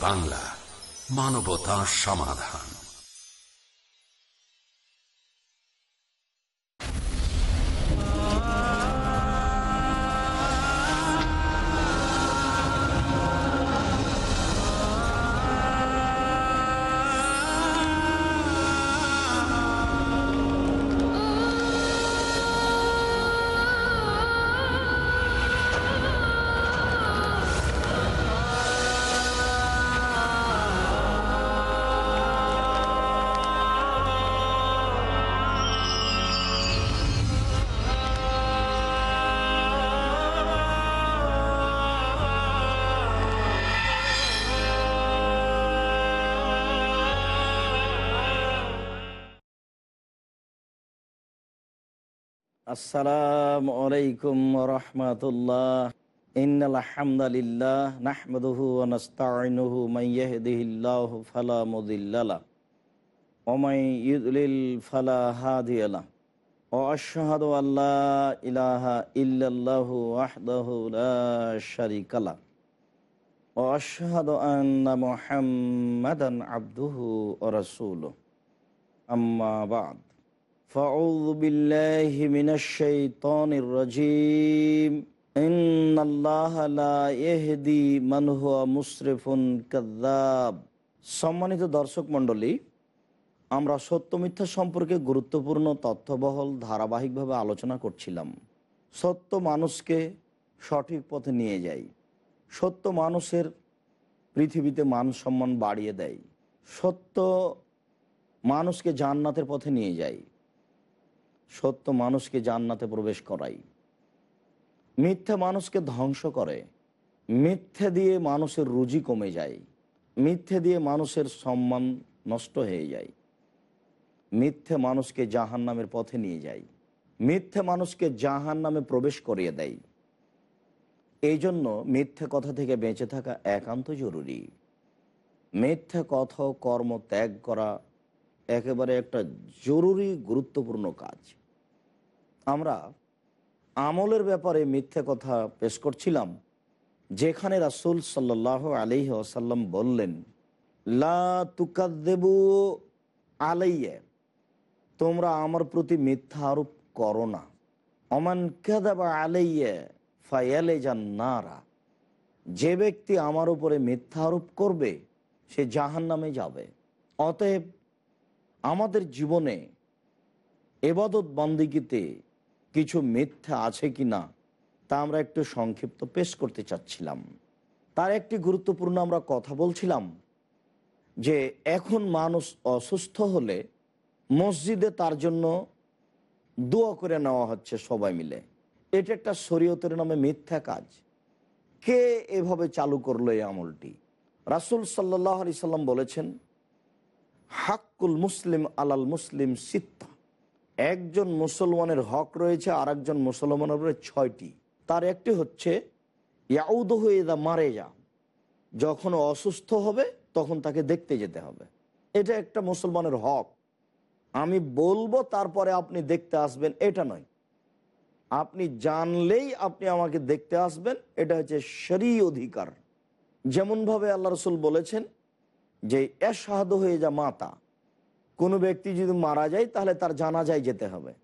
বাংলা মানবতা সমাধান। আসসালামু আলাইকুম রহমতুল্লাহ। নাহমাদুহু ওয়া নাস্তাঈনুহু। মান ইয়াহদিহিল্লাহু ফালা মুদিল্লা লা ওয়া মান ইউদ্লিল ফালা হাদিয়া লা ওয়া আশহাদু আল লা ইলাহা ইল্লাল্লাহু ওয়াহদাহু লা শারীকা লা ওয়া আশহাদু আন্না মুহাম্মাদান আবদুহু ওয়া রাসূলুহু। আম্মা বা'দ। فأعوذ بالله من الشيطان الرجيم إن الله لا يهدي من هو مسرف كذاب সম্মানিত দর্শক মণ্ডলী আমরা সত্য মিথ্যা সম্পর্কে গুরুত্বপূর্ণ তথ্যবহল ধারাবাহিকভাবে আলোচনা করছিলাম সত্য মানুষকে সঠিক পথে নিয়ে যায় সত্য মানুষের পৃথিবীতে মান সম্মান বাড়িয়ে দেয় সত্য মানুষকে জান্নাতের পথে নিয়ে যায় সত্য মানুষকে জান্নাতে প্রবেশ করাই। মিথ্যা মানুষকে ধ্বংস করে। মিথ্যে দিয়ে মানুষের রুজি কমে যায়। মিথ্যে দিয়ে মানুষের সম্মান নষ্ট হয়ে যায়। মিথ্যে মানুষকে জাহান নামের পথে নিয়ে যায়। মিথ্যে মানুষকে জাহান নামে প্রবেশ করিয়ে দেয়। এই জন্য মিথ্যে কথা থেকে বেঁচে থাকা একান্ত জরুরি। মিথ্যে কথা কর্ম ত্যাগ করা একেবারে একটা জরুরি, গুরুত্বপূর্ণ কাজ। আমরা আমলের ব্যাপারে মিথ্যে কথা পেশ করছিলাম, যেখানে রাসুল সাল্লাহ আলিহ আসাল্লাম বললেন, লা আলাইয়ে তোমরা আমার প্রতি মিথ্যা আরোপ করো না। অমান কেদাবা আলাইয়ে যান নারা যে ব্যক্তি আমার উপরে মিথ্যা আরোপ করবে, সে জাহান নামে যাবে। অতএব আমাদের জীবনে এবাদত বন্দিগিতে কিছু মিথ্যা আছে কি না, তা আমরা একটু সংক্ষিপ্ত পেশ করতে চাচ্ছিলাম। তার একটি গুরুত্বপূর্ণ আমরা কথা বলছিলাম যে এখন মানুষ অসুস্থ হলে মসজিদে তার জন্য দোয়া করে নেওয়া হচ্ছে সবাই মিলে। এটা একটা শরীয়তের নামে মিথ্যা কাজ। কে এভাবে চালু করল এই আমলটি? রাসুল সাল্লাহ আলি সাল্লাম বলেছেন হাক্কুল মুসলিম আলাল মুসলিম সিত্তা। একজন মুসলমানের হক রয়েছে আর একজন মুসলমানের উপরে ছয়টি। তার একটি হচ্ছে ইয়াউদ হয়ে দা মারে যা যখন অসুস্থ হবে, তখন তাকে দেখতে যেতে হবে। এটা একটা মুসলমানের হক। আমি বলব, তারপরে আপনি দেখতে আসবেন, এটা নয়। আপনি জানলেই আপনি আমাকে দেখতে আসবেন, এটা হচ্ছে শরী অধিকার। যেমনভাবে আল্লাহ রসুল বলেছেন যে এসাহাদ হয়ে যা মাতা। কোনো ব্যক্তি যদি মারা যায়, তাহলে তার জানাজায় যেতে হবে।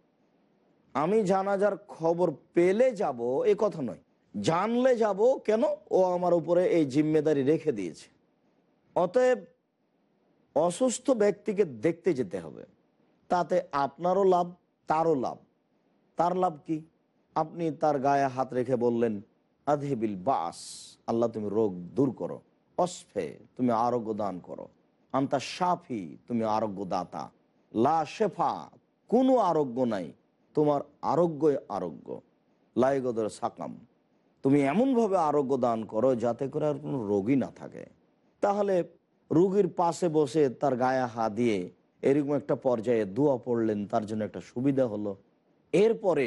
আমি জানাজার খবর পেলে যাব, এ কথা নয়। জানলে যাব কেন? ও আমার উপরে এই জিম্মেদারি রেখে দিয়েছে। অতএব অসুস্থ ব্যক্তিকে দেখতে যেতে হবে। তাতে আপনারও লাভ, তারও লাভ। তার লাভ কি? আপনি তার গায়ে হাত রেখে বললেন আধেবিল বাস, আল্লাহ তুমি রোগ দূর করো। অসফে, তুমি আরোগ্য দান করো। আন্তা সাফি তুমি আরোগ্য দাতা লা শেফা, কোনো আরোগ্য নাই। তোমার আরোগ্যই আরোগ্য। লাইগদের সাকাম, তুমি এমনভাবে আরোগ্য দান করো যাতে করে আর কোনো রোগী না থাকে। তাহলে রুগীর পাশে বসে তার গায়ে হাত দিয়ে এরকম একটা পর্যায়ে দোয়া পড়লেন, তার জন্য একটা সুবিধা হলো। এরপরে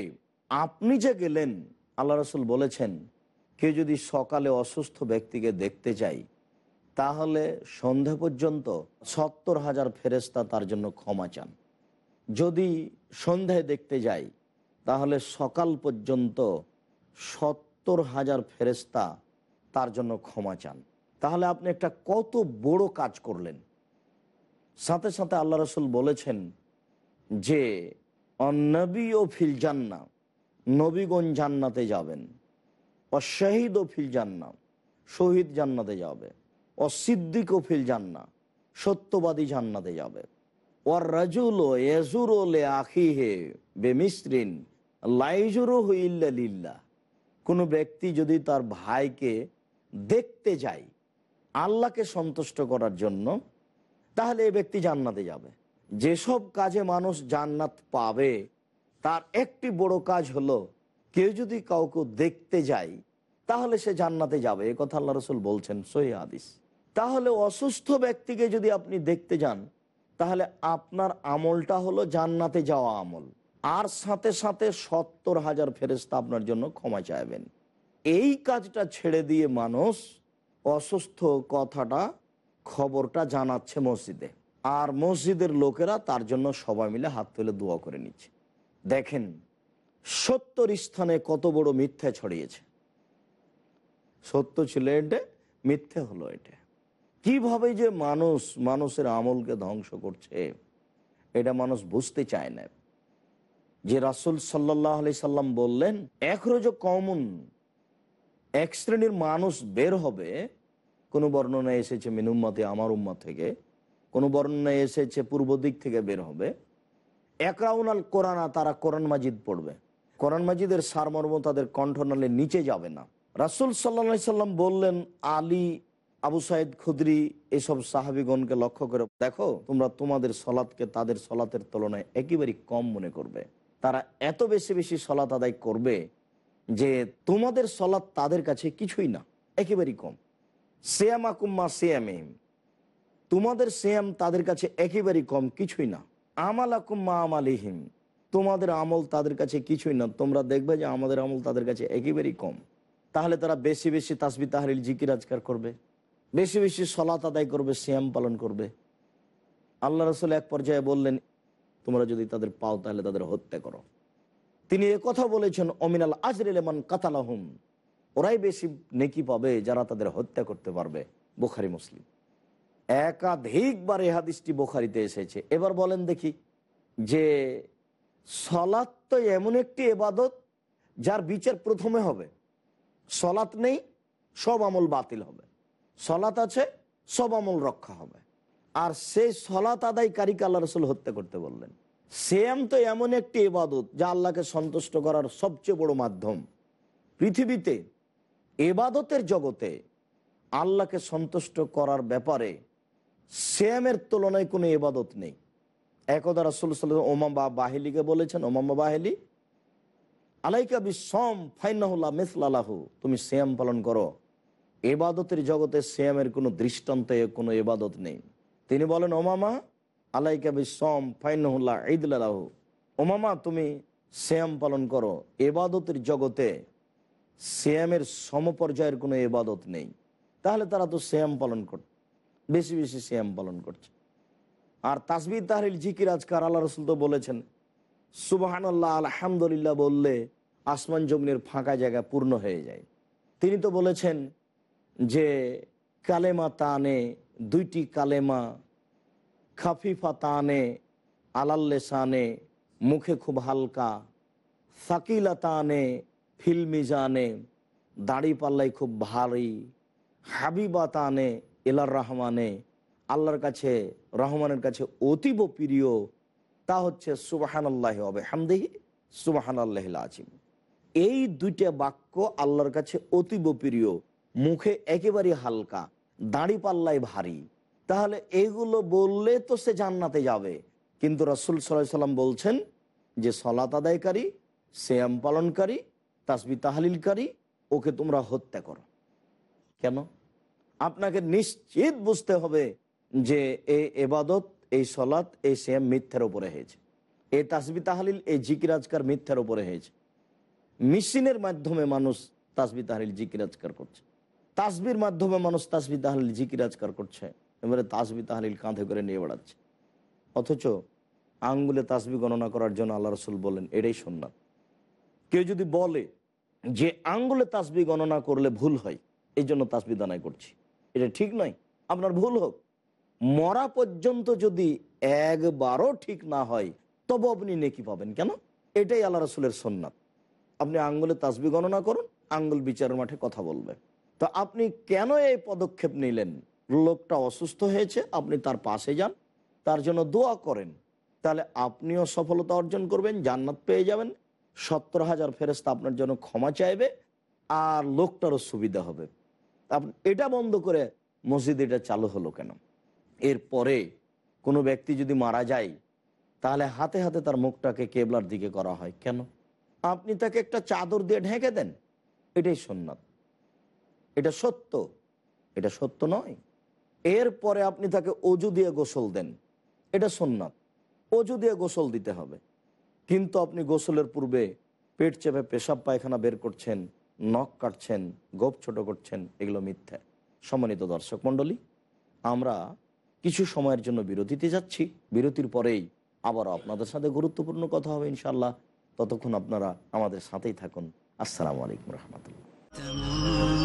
আপনি যে গেলেন, আল্লাহ রসুল বলেছেন, কেউ যদি সকালে অসুস্থ ব্যক্তিকে দেখতে চাই তাহলে সন্ধে পর্যন্ত সত্তর হাজার ফেরেস্তা তার জন্য ক্ষমা চান। যদি সন্ধ্যায় দেখতে যাই, তাহলে সকাল পর্যন্ত সত্তর হাজার ফেরেস্তা তার জন্য ক্ষমা চান। তাহলে আপনি একটা কত বড় কাজ করলেন। সাথে সাথে আল্লাহ রসুল বলেছেন যে অনবী ও ফিল জান্না নবীগঞ্জ জান্নাতে যাবেন। ও শহীদ ও ফিল জান্না শহীদ জান্নাতে যাবে। ও সিদ্দিক ও ফিল জান্না, সত্যবাদী জান্নাতে যাবে। ওর রাজুল ও এজুর ও লে আখি হে বেমিস্ত্রিন লাইজুরো হইল্লা লিল্লা কোনো ব্যক্তি যদি তার ভাইকে দেখতে যায় আল্লাহকে সন্তুষ্ট করার জন্য, তাহলে এ ব্যক্তি জান্নাতে যাবে। যেসব কাজে মানুষ জান্নাত পাবে, তার একটি বড় কাজ হলো, কেউ যদি কাউকে দেখতে যায় তাহলে সে জান্নাতে যাবে। এ কথা আল্লাহ রসুল বলছেন সহি তাহলে অসুস্থ ব্যক্তিকে যদি আপনি দেখতে যান, তাহলে আপনার আমলটা হলো জান্নাতে যাওয়া আমল। আর সাথে সাথে সত্তর হাজার ফেরেস্তা আপনার জন্য ক্ষমা চাইবেন। এই কাজটা ছেড়ে দিয়ে মানুষ অসুস্থ কথাটা, খবরটা জানাচ্ছে মসজিদে। আর মসজিদের লোকেরা তার জন্য সবাই মিলে হাত তুলে দোয়া করে নিচ্ছে। দেখেন, সত্তর স্থানে কত বড় মিথ্যা ছড়িয়েছে। সত্য ছিল এটা, মিথ্যে হলো এটা। কীভাবে যে মানুষ মানুষের আমলকে ধ্বংস করছে, এটা মানুষ বুঝতে চায় না। যে রাসুল সাল্লাহ আলি সাল্লাম বললেন, এক রোজ কমন এক শ্রেণির মানুষ বের হবে। কোনো বর্ণনায় এসেছে মিনুম্মাতে আমার উম্মা থেকে। কোনো বর্ণনায় এসেছে পূর্ব দিক থেকে বের হবে। একরাউনাল কোরআনা তারা কোরআন মাজিদ পড়বে। কোরআন মাজিদের সারমর্ম তাদের কণ্ঠনালে নিচে যাবে না। রাসুল সাল্লা সাল্লাম বললেন, আলী আবু সাইদ খুদরি এসব সাহাবিগণকে লক্ষ্য করে, দেখো, তোমরা তোমাদের সলাৎকে তাদের সলাতের তুলনায় একেবারেই কম মনে করবে। তারা এত বেশি বেশি সলাত আদায় করবে যে তোমাদের সলাৎ তাদের কাছে কিছুই না একেবারেই কম। সেয়াম আকুম্মা সেয়ামিম তোমাদের সেয়াম তাদের কাছে একেবারেই কম কিছুই না। আমাল আকুম্মা আমালিহিম, তোমাদের আমল তাদের কাছে কিছুই না। তোমরা দেখবে যে আমাদের আমল তাদের কাছে একেবারেই কম। তাহলে তারা বেশি বেশি তাসবি তাহরিল জিকির আজকার করবে। বেশি বেশি সলাত আদায় করবে শ্যাম পালন করবে। আল্লাহ রসুল এক পর্যায়ে বললেন, তোমরা যদি তাদের পাও তাহলে তাদের হত্যা করো। তিনি কথা বলেছেন, অমিনাল আজরেলেমান কাতালাহুম। ওরাই বেশি নেকি পাবে যারা তাদের হত্যা করতে পারবে, বোখারি, মুসলিম। একাধিকবার এ হাদিসটি বোখারিতে এসেছে। এবার বলেন দেখি, যে সলাৎ তো এমন একটি এবাদত যার বিচার প্রথমে হবে। সলাৎ নেই, সব আমল বাতিল হবে। সলাৎ আছে, সব আমল রক্ষা হবে। আর সেই সলাৎ আদায়কারীকে আল্লাহ রসুল হত্যা করতে বললেন। সেম তো এমন একটি এবাদত যা আল্লাহকে সন্তুষ্ট করার সবচেয়ে বড় মাধ্যম। পৃথিবীতে এবাদতের জগতে আল্লাহকে সন্তুষ্ট করার ব্যাপারে শ্যামের তুলনায় কোনো এবাদত নেই। একদা রাসুল সাল্লাম ওমাম্বা বাহিলিকে বলেছেন ওমাম্বা বাহিলি, আলাইকা বিসম ফাইনাহুল্লাহ মিসলালাহু তুমি শ্যাম পালন করো। এবাদতের জগতে শ্যামের কোনো দৃষ্টান্ত কোনো এবাদত নেই। তিনি বলেন, ওমামা, আলাইকা বিসম ফাইনাহুল্লাহ ঈদুল্লাহু ওমামা, তুমি শ্যাম পালন করো। এবাদতের জগতে শ্যামের সমপর্যায়ের কোনো এবাদত নেই। তাহলে তারা তো শ্যাম পালন করত বেশি বেশি শ্যাম পালন করছে। আর তাসবির তাহরিল জিকির আজকার আল্লাহ রসুল তো বলেছেন সুবাহান আল্লাহ আলহামদুলিল্লাহ বললে আসমান জমিনের ফাঁকা জায়গা পূর্ণ হয়ে যায়। তিনি তো বলেছেন যে কালেমা তানে, দুইটি কালেমা খাফিফা তানে আলাল্লেসানে মুখে খুব হালকা। সাকিলা তানে ফিল্মিজানে দাড়ি পাল্লাই খুব ভারী। হাবিবা তানে এলার রহমানে। আল্লাহর কাছে, রহমানের কাছে অতীব প্রিয়। তা হচ্ছে সুবাহান আল্লাহ হবে হামদেহি সুবাহান আল্লাহ আজিম এই দুইটা বাক্য আল্লাহর কাছে অতীব প্রিয়। মুখে একেবারে হালকা, দাড়ি পাল্লায় ভারী। তাহলে এইগুলো বললে তো সে জান্নাতে যাবে। কিন্তু রসুল সাল্লাহ সাল্লাম বলছেন যে সলাত আদায়কারী শ্যাম পালনকারী তাসবি তাহালিলকারী, ওকে তোমরা হত্যা করো। কেন? আপনাকে নিশ্চিত বুঝতে হবে যে এই এবাদত, এই সলাৎ, এই শ্যাম মিথ্যার উপরে হয়েছে। এই তাসবি তাহালিল, এই জিকিরাজকার মিথ্যার ওপরে হয়েছে। মেশিনের মাধ্যমে মানুষ তাসবি তাহালিল জিকিরাজকার করছে। তাসবির মাধ্যমে মানুষ তাসবি তাহালিল জিকিরাজকার করছে, এবারে তাসবি তাহালিল কাঁধে করে নিয়ে বেড়াচ্ছে। অথচ আঙ্গুলে তাসবি গণনা করার জন্য আল্লাহ রসুল বললেন, এটাই সোননাথ কেউ যদি বলে যে আঙ্গুলে তাসবি গণনা করলে ভুল হয়, এই জন্য তাসবি দানায় করছি। এটা ঠিক নয়, আপনার ভুল হোক। মরা পর্যন্ত যদি একবারও ঠিক না হয়, তবে আপনি নেকি পাবেন। কেন? এটাই আল্লাহ রসুলের সন্ন্যাত আপনি আঙ্গুলে তাসবি গণনা করুন, আঙ্গুল বিচারের মাঠে কথা বলবে তো আপনি কেন এই পদক্ষেপ নিলেন? লোকটা অসুস্থ হয়েছে, আপনি তার পাশে যান, তার জন্য দোয়া করেন। তাহলে আপনিও সফলতা অর্জন করবেন, জান্নাত পেয়ে যাবেন। সত্তর হাজার ফেরেস্তা আপনার জন্য ক্ষমা চাইবে আর লোকটারও সুবিধা হবে। এটা বন্ধ করে মসজিদ এটা চালু হলো কেন? এরপরে কোনো ব্যক্তি যদি মারা যায়, তাহলে হাতে হাতে তার মুখটাকে কেবলার দিকে করা হয় কেন? আপনি তাকে একটা চাদর দিয়ে ঢেকে দেন, এটাই সন্ন্যত এটা সত্য। এটা সত্য নয়। এরপরে আপনি তাকে অজু দিয়ে গোসল দেন। এটা সোননাথ অজু দিয়ে গোসল দিতে হবে। কিন্তু আপনি গোসলের পূর্বে পেট চেপে পেশাব পায়খানা বের করছেন, নখ কাটছেন, গোপ ছোট করছেন, এগুলো মিথ্যা। সম্মানিত দর্শক মণ্ডলী, আমরা কিছু সময়ের জন্য বিরতিতে যাচ্ছি। বিরতির পরেই আবার আপনাদের সাথে গুরুত্বপূর্ণ কথা হবে ইনশাল্লাহ ততক্ষণ আপনারা আমাদের সাথেই থাকুন। আসসালামু আলাইকুম রহমতুল্লাহ।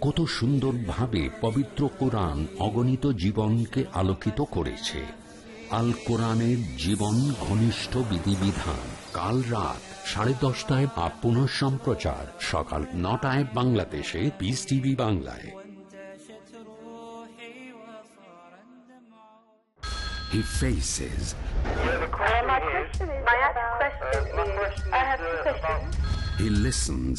কত সুন্দরভাবে পবিত্র কোরআন অগণিত জীবনকে আলোকিত করেছে। আল কোরআনের জীবন ঘনিষ্ঠ বিধিবিধান। কাল রাত সাড়ে দশটায় বা পুনঃ সম্প্রচার। সকাল নটায় বাংলাদেশে পিস টিভি বাংলায়। He faces, my question is my question is I have two questions. he listens,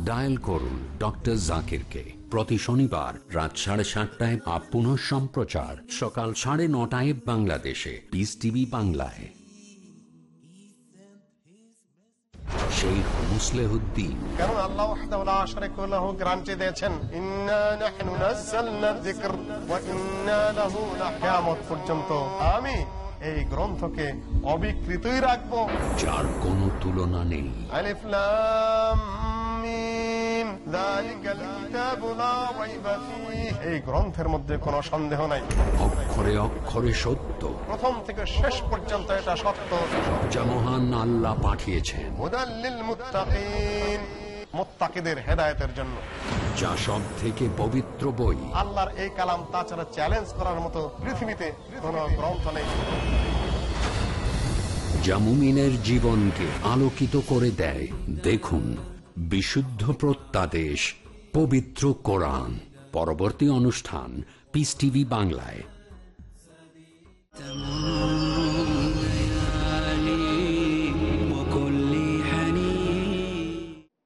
dial করুন ডক্টর জাকিরকে প্রতি শনিবার রাত সাড়ে সাতটায় আপ পুনঃ সম্প্রচার সকাল সাড়ে নটায় বাংলাদেশে। পিস টিভি বাংলায়। শেখ মুসলেহুদ্দিন। কারণ আল্লাহ ওয়াহদাহু লা লাহু গ্যারান্টি দিয়েছেন। ইন্না নাহনু নাযালনা যিকর ওয়া ইন্না লাহু লাকিয়ামত পর্যন্ত। আমি এই গ্রন্থকে অবিকৃতই রাখব। যার কোনো তুলনা নেই। আলিফ লাম মিম যালিকাল কিতাবু লা রাইবা ফীহ। এই গ্রন্থের মধ্যে কোনো সন্দেহ নাই। অক্ষরে অক্ষরে সত্য। প্রথম থেকে শেষ পর্যন্ত এটা সত্য। যা মহান আল্লাহ পাঠিয়েছেন। হুদাল্লিল মুত্তাকিন। মুত্তাকিদের হেদায়েতের জন্য। যা সব থেকে পবিত্র বই। আল্লাহর এই কালাম তাছাড়া চ্যালেঞ্জ করার মতো পৃথিবীতে কোন গ্রন্থ নেই। যা মুমিনের জীবনকে আলোকিত করে দেয়। দেখুন। বিশুদ্ধ প্রত্যাদেশ, পবিত্র কোরআন। পরবর্তী অনুষ্ঠান পিস টিভি বাংলায়।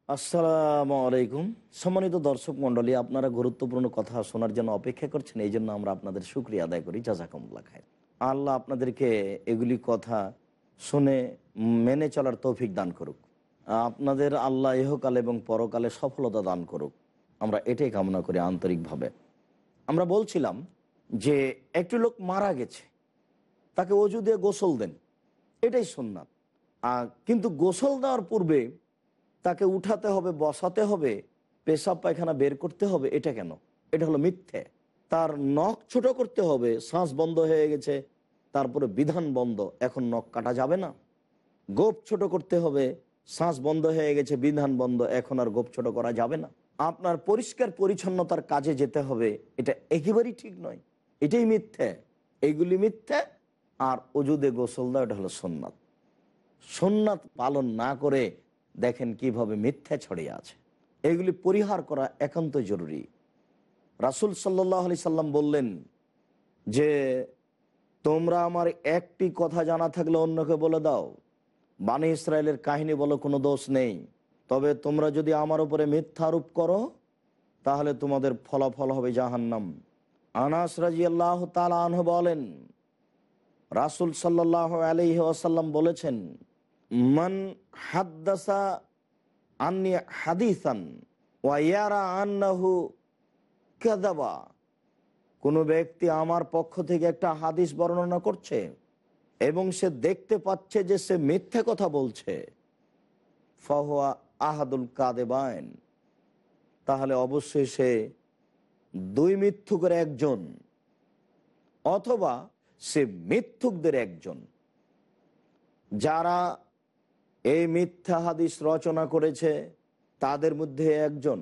আসসালাম আলাইকুম। সম্মানিত দর্শক মন্ডলী আপনারা গুরুত্বপূর্ণ কথা শোনার জন্য অপেক্ষা করছেন, এই জন্য আমরা আপনাদের সুক্রিয়া আদায় করি জাজাকামুল্লা খায় আল্লাহ আপনাদেরকে এগুলি কথা শুনে, মেনে চলার তৌফিক দান করুক। আপনাদের আল্লাহ ইহকাল এবং পরকালে সফলতা দান করুক। আমরা এটাই কামনা করি আন্তরিকভাবে। আমরা বলছিলাম যে একটি লোক মারা গেছে, তাকে অজু দিয়ে গোসল দেন। এটাই সুন্নাত। কিন্তু গোসল দেওয়ার পূর্বে তাকে উঠাতে হবে, বসাতে হবে, পেশাব পায়খানা বের করতে হবে, এটা কেন? এটা হলো মিথ্যে। তার নখ ছোট করতে হবে, শ্বাস বন্ধ হয়ে গেছে, তারপরে বিধান বন্ধ, এখন নখ কাটা যাবে না। গোপ ছোট করতে হবে শ্বাস বন্ধ হয়ে গেছে, বিধান বন্ধ, এখন আর গোপ ছোট করা যাবে না। আপনার পরিষ্কার পরিচ্ছন্নতার কাজে যেতে হবে, এটা একেবারেই ঠিক নয়। এটাই মিথ্যে। এইগুলি মিথ্যে, আর অজুদে গোসল দেওয়া, এটা হলো সোননাথ সোননাথ পালন না করে দেখেন কীভাবে মিথ্যা ছড়িয়ে আছে। এগুলি পরিহার করা একান্ত জরুরি। রাসুল সাল্লাহ আলি সাল্লাম বললেন যে, তোমরা আমার একটি কথা জানা থাকলে অন্যকে বলে দাও। বানী ইসরায়েলের কাহিনী বলো, কোনো দোষ নেই। তবে তোমরা যদি আমার উপরে মিথ্যা আরোপ করো, তাহলে তোমাদের ফলাফল হবে জাহান্নাম। আনাস রাজি আল্লাহ তালাহ বলেন, রাসুল সাল্লাহ আলহি আসাল্লাম বলেছেন, মান হাদ্দাসা আন্নি হাদিসান ওয়াইয়ারা আন্নাহু কাদাবা কোনো ব্যক্তি আমার পক্ষ থেকে একটা হাদিস বর্ণনা করছে? এবং সে দেখতে পাচ্ছে যে সে মিথ্যে কথা বলছে। ফহুয়া আহাদুল কাদেবায়ন তাহলে অবশ্যই সে দুই মিথ্যুকের একজন, অথবা সে মিথ্যুকদের একজন। যারা এই মিথ্যা হাদিস রচনা করেছে, তাদের মধ্যে একজন,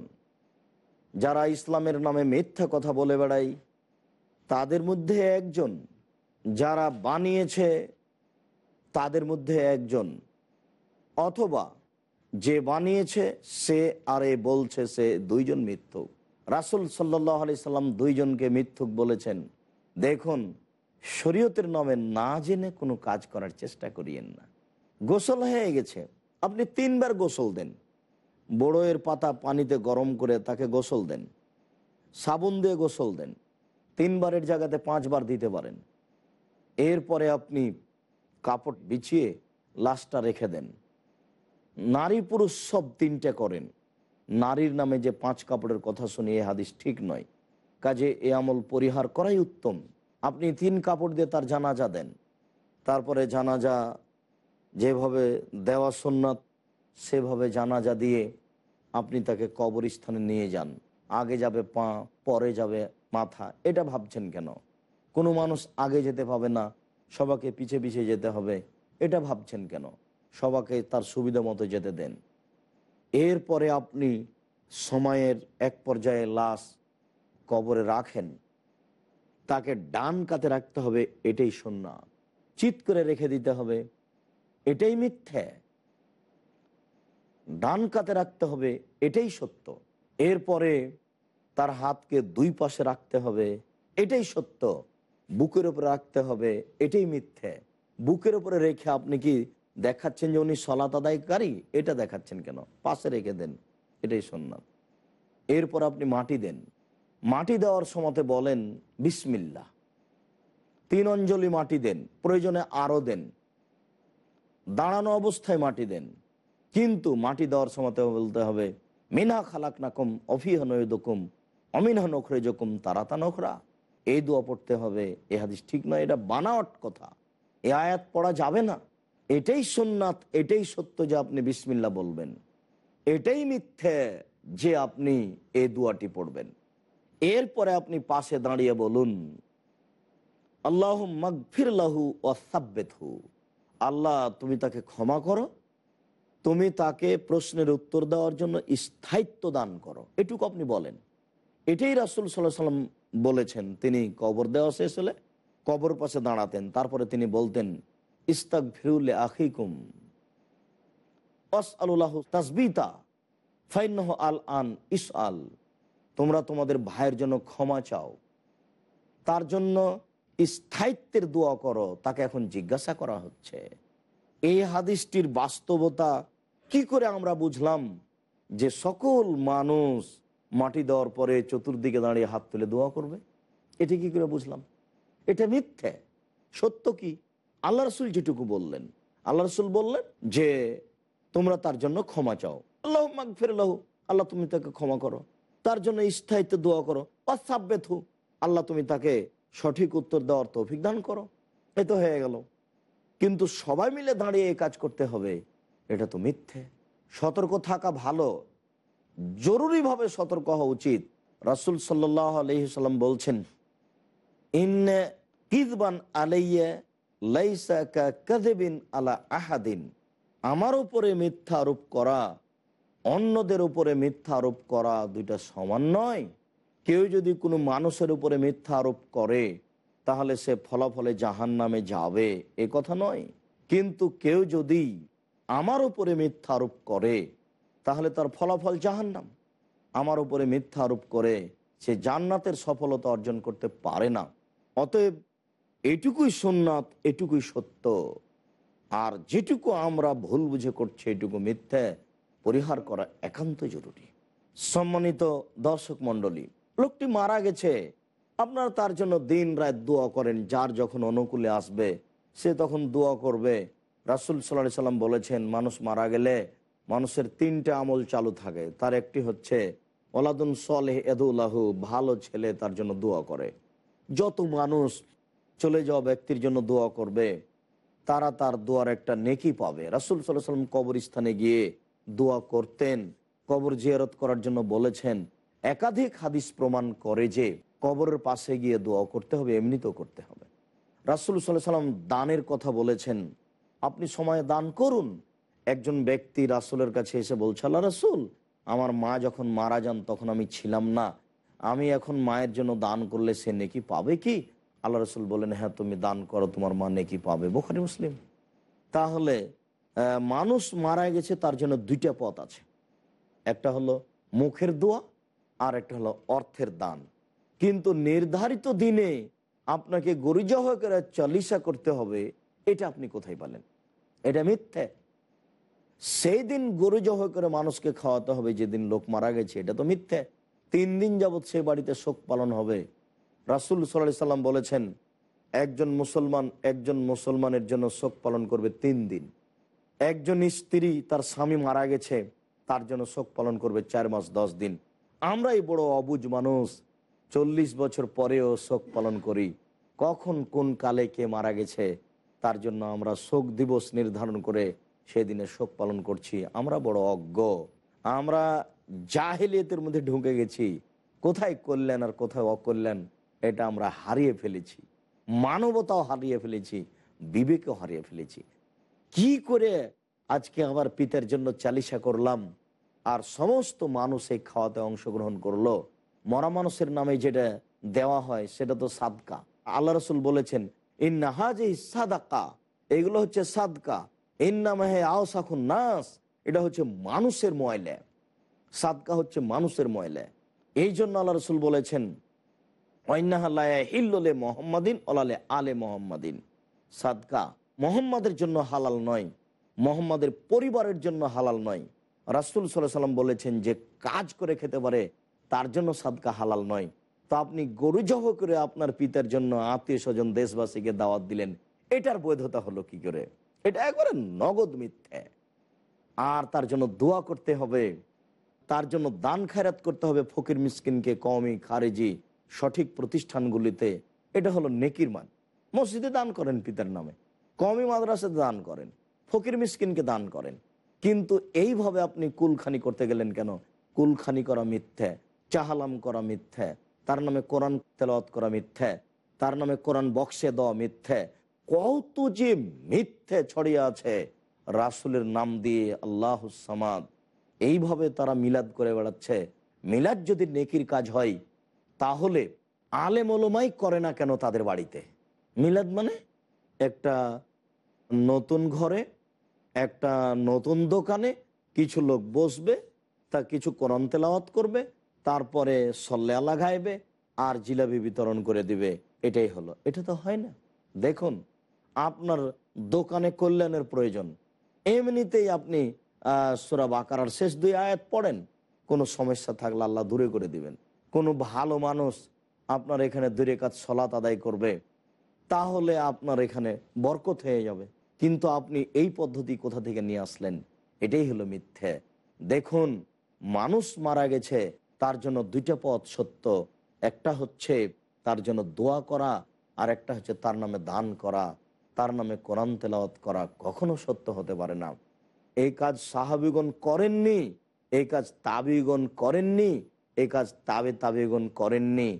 যারা ইসলামের নামে মিথ্যা কথা বলে বেড়ায়, তাদের মধ্যে একজন যারা বানিয়েছে তাদের মধ্যে একজন। অথবা যে বানিয়েছে সে আরে বলছে সে দুইজন মিথ্যুক। রাসুল সাল্লাহ আলি সাল্লাম দুইজনকে মিথ্যুক বলেছেন। দেখুন, শরীয়তের নামে না জেনে কোনো কাজ করার চেষ্টা করিয়েন না। গোসল হয়ে গেছে। আপনি তিনবার গোসল দেন। বড়োয়ের পাতা পানিতে গরম করে তাকে গোসল দেন। সাবুন দিয়ে গোসল দেন। তিনবারের জায়গাতে পাঁচবার দিতে পারেন। এরপরে আপনি কাপড় বিছিয়ে লাশটা রেখে দেন। নারী পুরুষ সব তিনটে করেন। নারীর নামে যে পাঁচ কাপড়ের কথা শুনি, এ হাদিস ঠিক নয়। কাজে এ আমল পরিহার করাই উত্তম। আপনি তিন কাপড় দিয়ে তার জানাজা দেন। তারপরে জানাজা যেভাবে দেওয়া সুন্নাত, সেভাবে জানাজা দিয়ে আপনি তাকে কবরস্থানে নিয়ে যান। আগে যাবে পা, পরে যাবে মাথা, এটা ভাবছেন কেন? কোনো মানুষ আগে যেতে পাবে না, সবাকে পিছে পিছে যেতে হবে। এটা ভাবছেন কেন? সবাকে তার সুবিধা মতো যেতে দেন। এরপরে আপনি সময়ের এক পর্যায়ে লাশ কবরে রাখেন। তাকে ডান কাতে রাখতে হবে, এটাই শূন্য চিত করে রেখে দিতে হবে, এটাই মিথ্যে। ডান কাতে রাখতে হবে, এটাই সত্য। এরপরে তার হাতকে দুই পাশে রাখতে হবে, এটাই সত্য। বুকের উপরে রাখতে হবে, এটাই মিথ্যে। বুকের উপরে রেখে আপনি কি দেখাচ্ছেন যে উনি সলাত আদায়কারী? এটা দেখাচ্ছেন কেন? পাশে রেখে দেন, এটাই সন্ন্যাত এরপর আপনি মাটি দেন। মাটি দেওয়ার সময়তে বলেন বিসমিল্লা তিন অঞ্জলি মাটি দেন, প্রয়োজনে আরও দেন। দাঁড়ানো অবস্থায় মাটি দেন। কিন্তু মাটি দেওয়ার সময়তে বলতে হবে মিনা খালাক নাকম অফিহ নয়দকুম, অমিনহ নখরে যকুম তারাতা নখরা। এই দোয়া পড়তে হবে এ হাদিস ঠিক নয়, এটা বানাওয়াট কথা। এ আয়াত পড়া যাবে না। এটাই সোননাথ এটাই সত্য যে আপনি বিসমিল্লা বলবেন। এটাই মিথ্যে যে আপনি এ দুয়াটি পড়বেন। এরপরে আপনি পাশে দাঁড়িয়ে বলুন আল্লাহ মগফির লাহু ওয়াসাব্বেথু আল্লাহ, তুমি তাকে ক্ষমা করো। তুমি তাকে প্রশ্নের উত্তর দেওয়ার জন্য স্থায়িত্ব দান করো। এটুকু আপনি বলেন। এটাই রাসুল সাল্লাহ সাল্লাম বলেছেন, তিনি কবর দেওয়া শেষ হলে কবর পাশে দাঁড়াতেন। তারপরে তিনি বলতেন ইস্তাক ফিরুল আখিকুম অস আল্লাহ তাসবিতা ফাইনহ আল আন ইস আল তোমরা তোমাদের ভাইয়ের জন্য ক্ষমা চাও। তার জন্য স্থায়িত্বের দোয়া করো, তাকে এখন জিজ্ঞাসা করা হচ্ছে। এই হাদিসটির বাস্তবতা কি করে আমরা বুঝলাম যে সকল মানুষ মাটি দেওয়ার পরে চতুর্দিকে দাঁড়িয়ে হাত তুলে দোয়া করবে। এটা কি করে বুঝলাম? এটা মিথ্যে। সত্য কি? আল্লাহ রসুল যেটুকু বললেন। আল্লাহ রসুল বললেন যে, তোমরা তার জন্য ক্ষমা চাও। আল্লাহ ফেরলাহ আল্লাহ তুমি তাকে ক্ষমা করো। তার জন্য স্থায়িত্ব দোয়া করো। অসাব্যথু আল্লাহ তুমি তাকে সঠিক উত্তর দেওয়ার তৌফিক দান করো। এ তো হয়ে গেল। কিন্তু সবাই মিলে দাঁড়িয়ে এই কাজ করতে হবে। এটা তো মিথ্যে। সতর্ক থাকা ভালো। জরুরিভাবে সতর্ক হওয়া উচিত। রাসুল আলহিসাল্লাম বলছেন আলাইয়া লাইসা আলা আহাদিন। আমার উপরে মিথ্যা আরোপ করা, অন্যদের উপরে মিথ্যা আরোপ করা দুইটা সমান নয়। কেউ যদি কোনো মানুষের উপরে মিথ্যা আরোপ করে, তাহলে সে ফলাফলে জাহান নামে যাবে, এ কথা নয়। কিন্তু কেউ যদি আমার উপরে মিথ্যা আরোপ করে তাহলে তার ফলাফল জাহান্নাম। আমার উপরে মিথ্যা আরোপ করে সে জান্নাতের সফলতা অর্জন করতে পারে না। অতএব এটুকুই সুন্নাত, এটুকুই সত্য। আর যেটুকু আমরা ভুল বুঝে করছি, এটুকু মিথ্যে পরিহার করা একান্ত জরুরি। সম্মানিত দর্শক মণ্ডলী, লোকটি মারা গেছে। আপনারা তার জন্য দিন রাত দোয়া করেন, যার যখন অনুকূলে আসবে, সে তখন দোয়া করবে। রাসুল সাল্লাহ সাল্লাম বলেছেন, মানুষ মারা গেলে মানুষের তিনটে আমল চালু থাকে। তার একটি হচ্ছে ওলাদুন সলেহ এদুল্লাহু ভালো ছেলে তার জন্য দোয়া করে। যত মানুষ চলে যাওয়া ব্যক্তির জন্য দোয়া করবে, তারা তার দোয়ার একটা নেকি পাবে। রাসুল সাল্লাহ সাল্লাম কবরস্থানে গিয়ে দোয়া করতেন। কবর জিয়ারত করার জন্য বলেছেন, একাধিক হাদিস প্রমাণ করে যে কবরের পাশে গিয়ে দোয়া করতে হবে, এমনিতেও করতে হবে। রাসুল সাল্লাহ সাল্লাম দানের কথা বলেছেন, আপনি সময়ে দান করুন একজন ব্যক্তি রাসুলের কাছে এসে বলছে, আল্লাহ রাসুল, আমার মা যখন মারা যান তখন আমি ছিলাম না। আমি এখন মায়ের জন্য দান করলে সে নেকি পাবে কি? আল্লাহ রসুল বলেন হ্যাঁ তুমি দান করো, তোমার মা নেকি পাবে। বোখারি, মুসলিম। তাহলে মানুষ মারা গেছে, তার জন্য দুইটা পথ আছে। একটা হলো মুখের দোয়া, আর একটা হলো অর্থের দান। কিন্তু নির্ধারিত দিনে আপনাকে গরিজহ করে চালিসা করতে হবে, এটা আপনি কোথায় পালেন? এটা মিথ্যে। সেই দিন গরু জহ করে মানুষকে খাওয়াতে হবে, যেদিন লোক মারা গেছে, এটা তো মিথ্যে। তিন দিন যাবৎ সেই বাড়িতে শোক পালন হবে। রাসুল সাল্লাহ সাল্লাম বলেছেন, একজন মুসলমান একজন মুসলমানের জন্য শোক পালন করবে তিন দিন। একজন স্ত্রী তার স্বামী মারা গেছে, তার জন্য শোক পালন করবে চার মাস দশ দিন। আমরাই বড় অবুজ মানুষ, চল্লিশ বছর পরেও শোক পালন করি। কখন কোন কালে কে মারা গেছে, তার জন্য আমরা শোক দিবস নির্ধারণ করে সেদিনে শোক পালন করছি। আমরা বড় অজ্ঞ। আমরা জাহেলিয়তের মধ্যে ঢুকে গেছি। কোথায় কল্যাণ আর কোথায় অকল্যাণ, এটা আমরা হারিয়ে ফেলেছি। মানবতাও হারিয়ে ফেলেছি। বিবেকও হারিয়ে ফেলেছি। কি করে আজকে আমার পিতার জন্য চালিসা করলাম? আর সমস্ত মানুষ এই খাওয়াতে অংশগ্রহণ করল। মরা মানুষের নামে যেটা দেওয়া হয়, সেটা তো সাদকা। আল্লাহ রসুল বলেছেন ইন্নাহাজ সাদাকা। এগুলো হচ্ছে সাদকা। ইন্নামাহে আওসাখুন নাস, এটা হচ্ছে মানুষের ময়লা। সাদকা হচ্ছে মানুষের ময়লা। এই জন্য আল্লাহ রসুল বলেছেন হিল্লে মোহাম্মদিন ওলালে আলে মোহাম্মদিন। সাদকা মোহাম্মদের জন্য হালাল নয়, মোহাম্মদের পরিবারের জন্য হালাল নয়। রাসুল সাল্লাহ সাল্লাম বলেছেন যে, কাজ করে খেতে পারে, তার জন্য সাদকা হালাল নয়। তো আপনি গরু জহ করে আপনার পিতার জন্য আত্মীয় স্বজন দেশবাসীকে দাওয়াত দিলেন, এটার বৈধতা হলো কি করে? এটা একবারে নগদ মিথ্যে। আর তার জন্য দোয়া করতে হবে, তার জন্য দান খায়রাত করতে হবে ফকির মিসকিনকে কমি খারেজি, সঠিক প্রতিষ্ঠানগুলিতে। এটা হলো নেকির মান। মসজিদে দান করেন পিতার নামে কমি মাদ্রাসাতে দান করেন, ফকির মিসকিনকে দান করেন। কিন্তু এইভাবে আপনি কুলখানি করতে গেলেন কেন? কুলখানি করা মিথ্যে, চাহালাম করা মিথ্যে, তার নামে কোরআন তেলাওয়াত করা মিথ্যে, তার নামে কোরআন বক্সে দেওয়া মিথ্যে কত যে মিথ্যে ছড়িয়ে আছে রাসুলের নাম দিয়ে আল্লাহ সামাদ। এইভাবে তারা মিলাদ করে বেড়াচ্ছে। মিলাদ যদি নেকির কাজ হয়, তাহলে আলেম ওলমাই করে না কেন তাদের বাড়িতে? মিলাদ মানে একটা নতুন ঘরে, একটা নতুন দোকানে কিছু লোক বসবে, তা কিছু কোরআন তেলাওয়াত করবে, তারপরে সল্লে লাগাইবে আর জিলাপি বিতরণ করে দিবে। এটাই হলো। এটা তো হয় না। দেখুন আপনার দোকানে কল্যাণের প্রয়োজন। এমনিতেই আপনি সুরাব আকার শেষ দুই আয়াত পড়েন, কোনো সমস্যা থাকলে আল্লাহ দূরে করে দিবেন। কোনো ভালো মানুষ আপনার এখানে দূরে কাজ সলাত আদায় করবে, তাহলে আপনার এখানে বরকত হয়ে যাবে। কিন্তু আপনি এই পদ্ধতি কোথা থেকে নিয়ে আসলেন? এটাই হলো মিথ্যে। দেখুন, মানুষ মারা গেছে, তার জন্য দুইটা পথ সত্য। একটা হচ্ছে তার জন্য দোয়া করা, আর একটা হচ্ছে তার নামে দান করা। তার নামে কোরআন তেলাওয়াত করা কখনো সত্য হতে পারে না। এই কাজ সাহাবিগণ করেননি, এই কাজ তাবিগণ করেননি, এই কাজ তাবে তাবিগণ করেননি,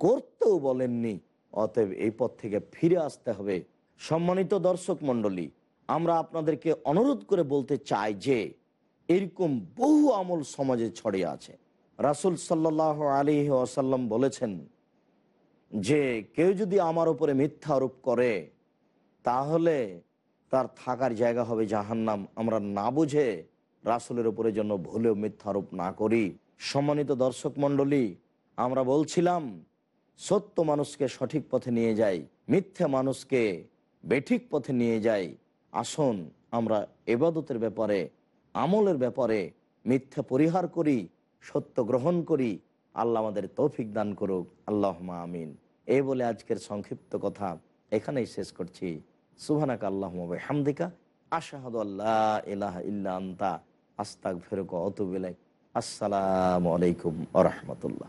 করতেও বলেননি। অতএব এই পথ থেকে ফিরে আসতে হবে। সম্মানিত দর্শক মণ্ডলী, আমরা আপনাদেরকে অনুরোধ করে বলতে চাই যে, এরকম বহু আমল সমাজে ছড়িয়ে আছে। রাসুল সাল্লাহ আলী আসাল্লাম বলেছেন যে, কেউ যদি আমার উপরে মিথ্যা আরোপ করে তাহলে তার থাকার জায়গা হবে জাহান্নাম। আমরা না বুঝে রাসুলের উপরে জন্য ভুলেও মিথ্যা আরোপ না করি। সম্মানিত দর্শক মণ্ডলী, আমরা বলছিলাম, সত্য মানুষকে সঠিক পথে নিয়ে যাই, মিথ্যা মানুষকে বেঠিক পথে নিয়ে যাই। আসুন, আমরা এবাদতের ব্যাপারে, আমলের ব্যাপারে মিথ্যা পরিহার করি, সত্য গ্রহণ করি। আল্লাহ আমাদের তৌফিক দান করুক। আল্লাহ আমিন। এই বলে আজকের সংক্ষিপ্ত কথা এখানেই শেষ করছি। সুহানাক আল্লাহ হামদিকা আশাহাদ আল্লাহ আসসালামু আলাইকুম আ রহমতুল্লাহ।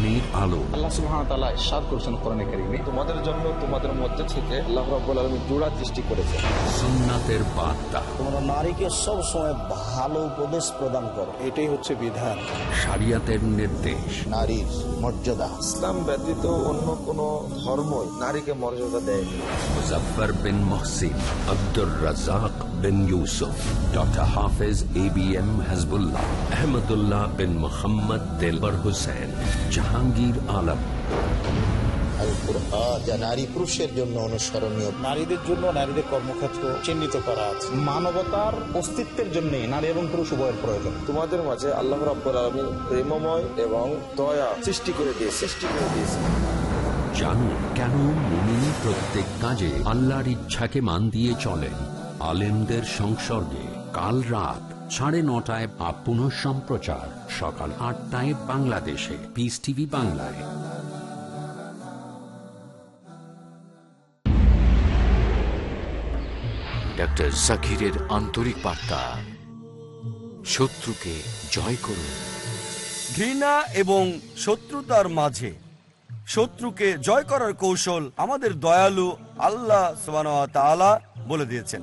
কোরআনের আলো। আল্লাহ সুবহানাহু ওয়া তাআলা ইরশাদ করেছেন কোরআনে কারীমে। তোমাদের জন্য তোমাদের মধ্যে থেকে আল্লাহ রাব্বুল আলামিন জোড়া সৃষ্টি করেছেন সুন্নাতের বার্তা। তোমরা নারীকে সব সময় ভালো উপদেশ প্রদান করো। এটাই হচ্ছে বিধান। শরিয়াতের নির্দেশ। নারীর মর্যাদা। ইসলাম ব্যতীত অন্য কোন ধর্মই নারীকে মর্যাদা দেয়নি। Muzaffar bin Mohsin Abdur Razzak bin Yusuf doctor Hafez A B M Hizbullah Ahmadullah bin Mohammad Delwar Hussain Jahangir Alam যা নারী পুরুষের জন্য অনুসরণীয়। নারীদের জন্য নারীদের কর্মক্ষেত্র চিহ্নিত করা আছে। মানবতার অস্তিত্বের জন্য নারী এবং পুরুষ উভয়ের প্রয়োজন। তোমাদের মাঝে আল্লাহ রাব্বুল প্রেমময় এবং দয়া সৃষ্টি করে দিয়ে সৃষ্টি করে দিয়েছে জানুন কেন প্রত্যেক কাজে আল্লাহর ইচ্ছাকে মান দিয়ে চলেন? আলেমদের সংসর্গে কাল রাত সাড়ে নটায় বা পুনঃ সম্প্রচার সকাল আটটায় বাংলাদেশে। পিস টিভি বাংলায়। ডক্টর জাকিরের আন্তরিক বার্তা। শত্রুকে জয় করুন। ঘৃণা এবং শত্রুতার মাঝে শত্রুকে জয় করার কৌশল আমাদের দয়ালু আল্লাহ তাআলা বলে দিয়েছেন।